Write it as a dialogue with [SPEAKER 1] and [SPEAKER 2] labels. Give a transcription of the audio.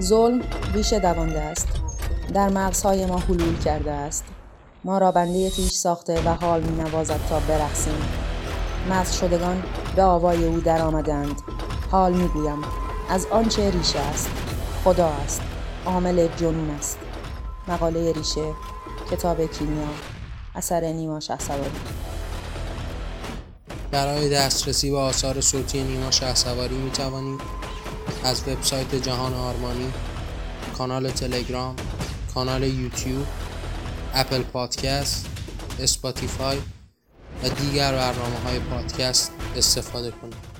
[SPEAKER 1] ظلم ریشه دوانده است. در مغزهای ما حلول کرده است. ما را بنده خیش ساخته و حال می نوازد تا برقصیم. مغز شدگان به آوای او در آمدند. حال می گویم از آنچه ریشه است خدا است. عامل جنون است. مقاله ریشه کتاب کیمیا اثر نیما شهسواری.
[SPEAKER 2] برای دسترسی به آثار صوتی نیما شهسواری می توانید از وبسایت جهان آرمانی کانال تلگرام کانال یوتیوب Apple Podcast Spotify و دیگر برنامه های پادکست استفاده کنید.